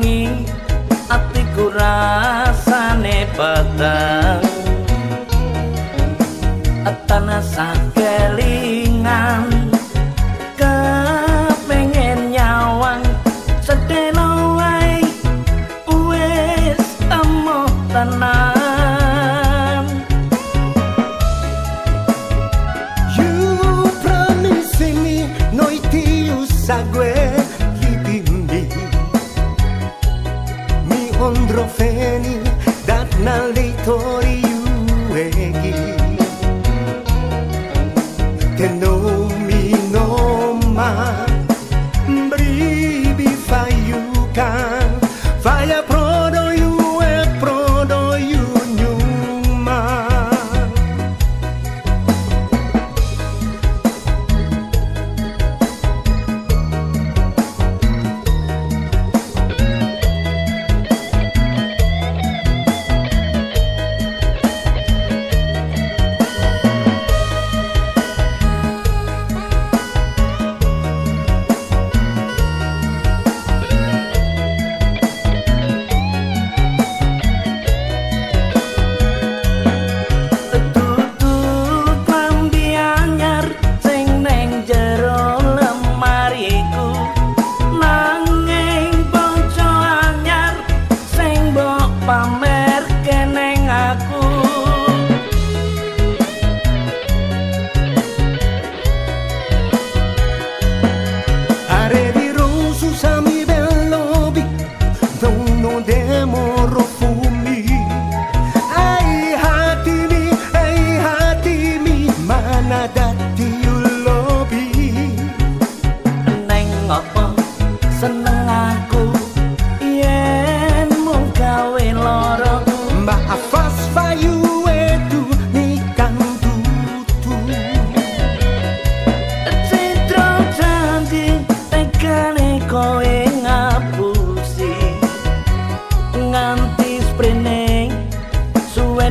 wangi atiku rasa. Ondrofeni dat na leitori Tómame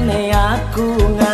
aku nga